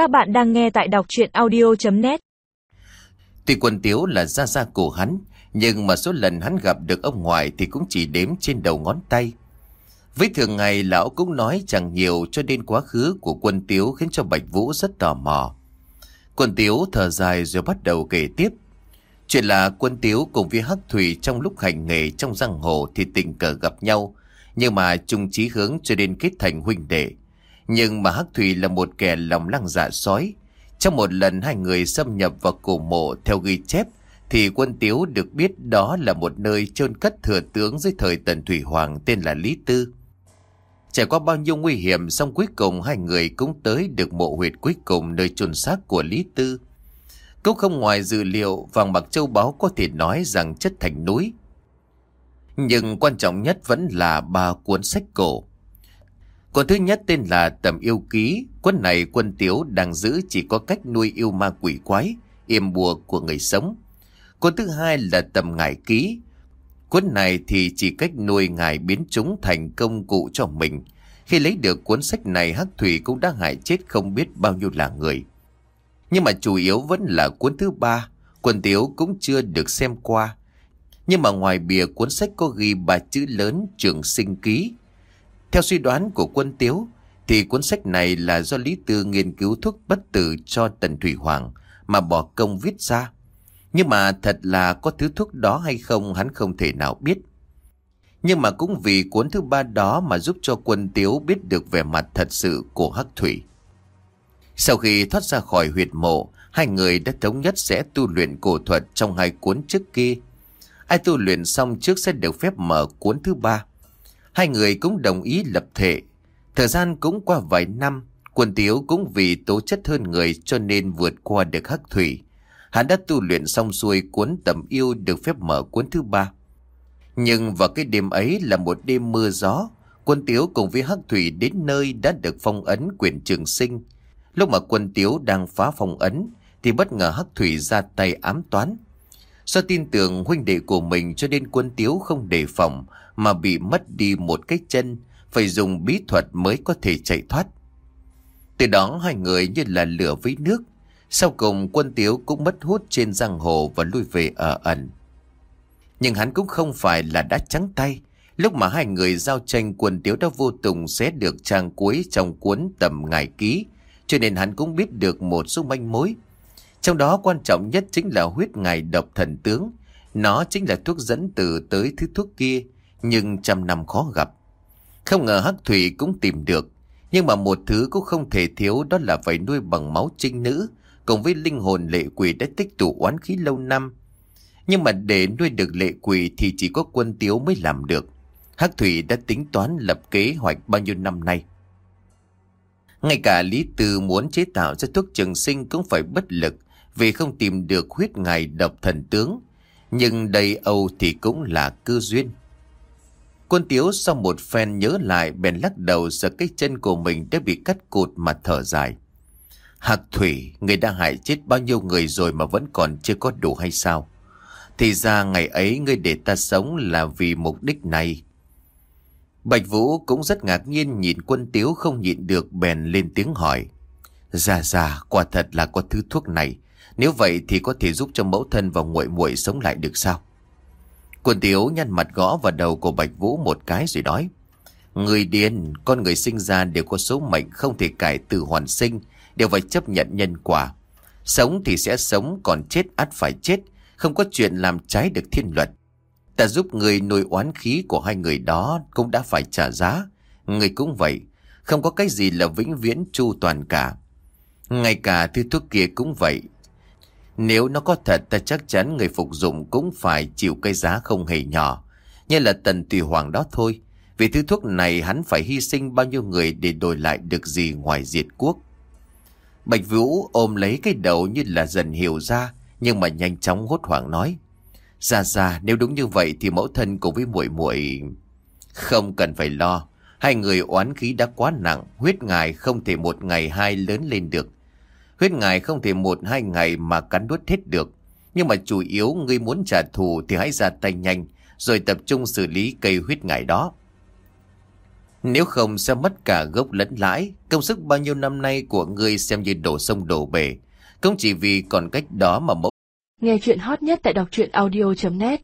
Các bạn đang nghe tại đọc chuyện audio.net Tuy quân tiếu là gia gia của hắn, nhưng mà số lần hắn gặp được ông ngoại thì cũng chỉ đếm trên đầu ngón tay. Với thường ngày lão cũng nói chẳng nhiều cho nên quá khứ của quân tiếu khiến cho Bạch Vũ rất tò mò. Quân tiếu thở dài rồi bắt đầu kể tiếp. Chuyện là quân tiếu cùng với Hắc Thủy trong lúc hành nghề trong giang hồ thì tình cờ gặp nhau, nhưng mà chung chí hướng cho nên kết thành huynh đệ. Nhưng mà Hắc Thủy là một kẻ lòng lăng dạ sói. Trong một lần hai người xâm nhập vào cổ mộ theo ghi chép, thì quân tiếu được biết đó là một nơi chôn cất thừa tướng dưới thời Tần Thủy Hoàng tên là Lý Tư. Trải qua bao nhiêu nguy hiểm xong cuối cùng hai người cũng tới được mộ huyệt cuối cùng nơi chôn xác của Lý Tư. Cũng không ngoài dự liệu vàng bạc châu báu có thể nói rằng chất thành núi. Nhưng quan trọng nhất vẫn là ba cuốn sách cổ. Con thứ nhất tên là Tầm Yêu Ký. Cuốn này quân tiếu đang giữ chỉ có cách nuôi yêu ma quỷ quái, yểm bùa của người sống. Cuốn thứ hai là Tầm Ngải Ký. Cuốn này thì chỉ cách nuôi ngài biến chúng thành công cụ cho mình. Khi lấy được cuốn sách này Hắc Thủy cũng đã hại chết không biết bao nhiêu là người. Nhưng mà chủ yếu vẫn là cuốn thứ ba. Quân tiếu cũng chưa được xem qua. Nhưng mà ngoài bìa cuốn sách có ghi ba chữ lớn trường sinh ký. Theo suy đoán của quân tiếu, thì cuốn sách này là do Lý Tư nghiên cứu thuốc bất tử cho Tần Thủy Hoàng mà bỏ công viết ra. Nhưng mà thật là có thứ thuốc đó hay không hắn không thể nào biết. Nhưng mà cũng vì cuốn thứ ba đó mà giúp cho quân tiếu biết được vẻ mặt thật sự của Hắc Thủy. Sau khi thoát ra khỏi huyệt mộ, hai người đã thống nhất sẽ tu luyện cổ thuật trong hai cuốn trước kia. Ai tu luyện xong trước sẽ được phép mở cuốn thứ ba. Hai người cũng đồng ý lập thể. Thời gian cũng qua vài năm, quân tiếu cũng vì tố chất hơn người cho nên vượt qua được hắc thủy. Hắn đã tu luyện xong xuôi cuốn tầm yêu được phép mở cuốn thứ ba. Nhưng vào cái đêm ấy là một đêm mưa gió, quân tiếu cùng với hắc thủy đến nơi đã được phong ấn quyền trường sinh. Lúc mà quân tiếu đang phá phong ấn, thì bất ngờ hắc thủy ra tay ám toán. Do tin tưởng huynh đệ của mình cho nên quân tiếu không đề phòng mà bị mất đi một cái chân, phải dùng bí thuật mới có thể chạy thoát. Từ đó hai người như là lửa với nước. Sau cùng quân tiếu cũng mất hút trên giang hồ và lui về ở ẩn. Nhưng hắn cũng không phải là đã trắng tay. Lúc mà hai người giao tranh quân tiếu đã vô tùng xé được trang cuối trong cuốn tầm ngải ký. Cho nên hắn cũng biết được một số manh mối. Trong đó quan trọng nhất chính là huyết ngài độc thần tướng. Nó chính là thuốc dẫn từ tới thứ thuốc kia, nhưng trăm năm khó gặp. Không ngờ Hắc Thủy cũng tìm được, nhưng mà một thứ cũng không thể thiếu đó là phải nuôi bằng máu trinh nữ, cùng với linh hồn lệ quỷ đã tích tụ oán khí lâu năm. Nhưng mà để nuôi được lệ quỷ thì chỉ có quân tiếu mới làm được. Hắc Thủy đã tính toán lập kế hoạch bao nhiêu năm nay. Ngay cả Lý Tư muốn chế tạo ra thuốc trường sinh cũng phải bất lực vì không tìm được huyết ngài độc thần tướng. Nhưng đây Âu thì cũng là cư duyên. Quân Tiếu sau một phen nhớ lại bèn lắc đầu sợ cái chân của mình đã bị cắt cụt mà thở dài. Hạc Thủy, người đã hại chết bao nhiêu người rồi mà vẫn còn chưa có đủ hay sao? Thì ra ngày ấy ngươi để ta sống là vì mục đích này. Bạch Vũ cũng rất ngạc nhiên nhìn quân Tiếu không nhịn được bèn lên tiếng hỏi. Dạ dạ, quả thật là có thứ thuốc này. Nếu vậy thì có thể giúp cho mẫu thân và muội muội sống lại được sao? Quân Tiếu nhăn mặt gõ vào đầu của Bạch Vũ một cái rồi nói. Người điên, con người sinh ra đều có số mệnh không thể cải từ hoàn sinh, đều phải chấp nhận nhân quả. Sống thì sẽ sống, còn chết ắt phải chết, không có chuyện làm trái được thiên luật. Ta giúp người nuôi oán khí của hai người đó cũng đã phải trả giá. Người cũng vậy, không có cái gì là vĩnh viễn chu toàn cả. Ngay cả thứ thuốc kia cũng vậy, nếu nó có thật ta chắc chắn người phục dụng cũng phải chịu cái giá không hề nhỏ. Như là tần tùy hoàng đó thôi. Vì thứ thuốc này hắn phải hy sinh bao nhiêu người để đổi lại được gì ngoài diệt quốc. Bạch Vũ ôm lấy cái đầu như là dần hiểu ra, nhưng mà nhanh chóng hốt hoảng nói. Ra ra, nếu đúng như vậy thì mẫu thân cùng với muội muội Không cần phải lo, hai người oán khí đã quá nặng, huyết ngài không thể một ngày hai lớn lên được. Huyết ngài không thể một hai ngày mà cắn đuốt hết được. Nhưng mà chủ yếu ngươi muốn trả thù thì hãy ra tay nhanh, rồi tập trung xử lý cây huyết ngài đó. Nếu không sẽ mất cả gốc lẫn lãi, công sức bao nhiêu năm nay của ngươi xem như đổ sông đổ bể. Không chỉ vì còn cách đó mà mẫu Nghe chuyện hot nhất tại đọc truyện audio.net